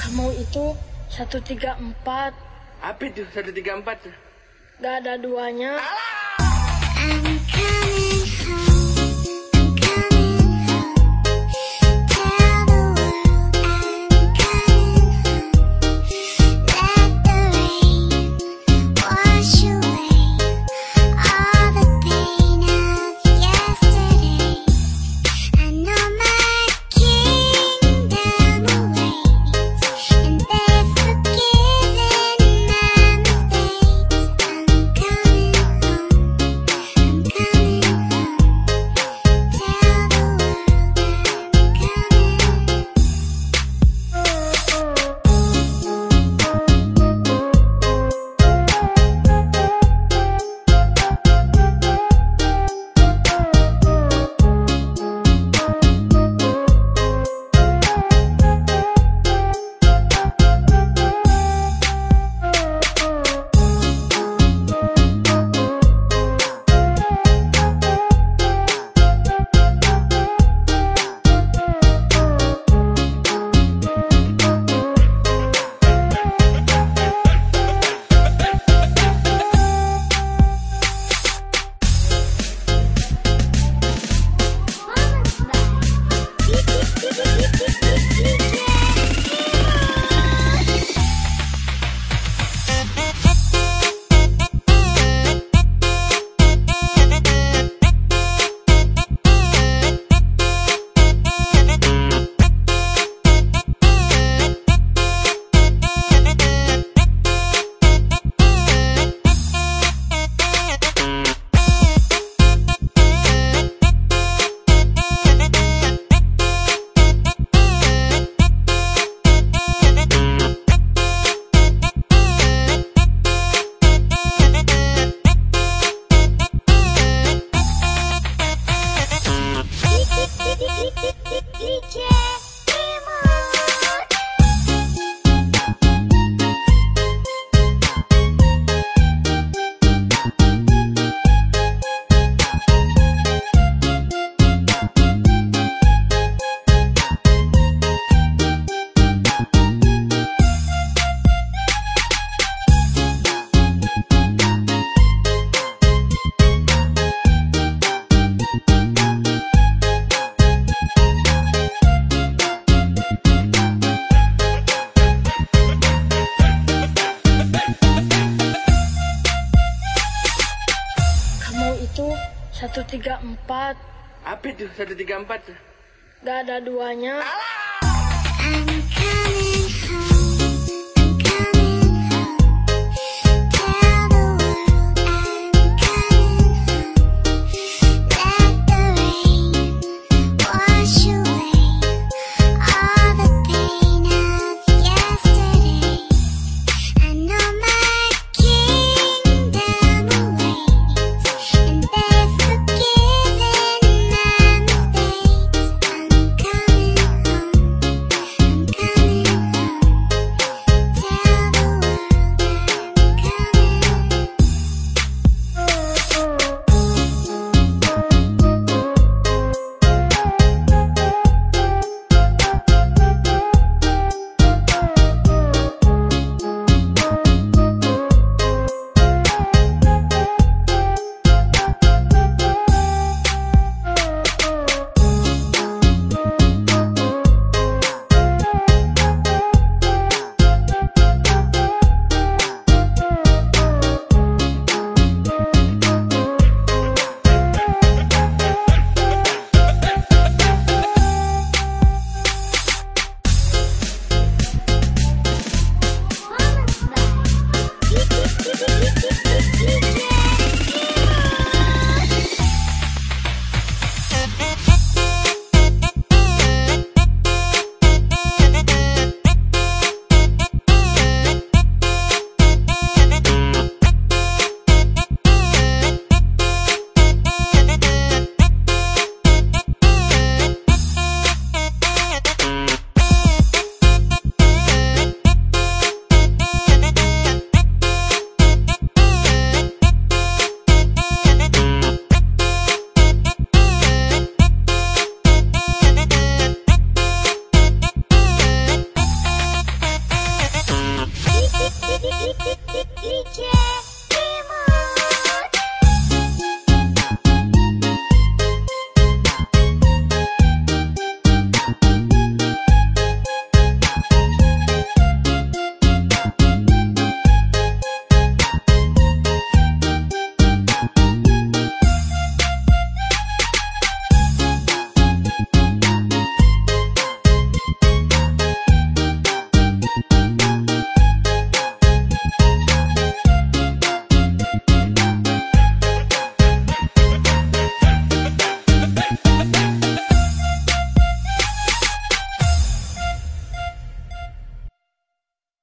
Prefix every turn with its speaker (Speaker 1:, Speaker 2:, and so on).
Speaker 1: Kamu itu 134
Speaker 2: Apa itu 134?
Speaker 1: Gak ada duanya.
Speaker 3: I'm Satu tiga empat.
Speaker 1: Apa itu
Speaker 2: satu tiga empat?
Speaker 1: Gak ada duanya.
Speaker 2: Alah!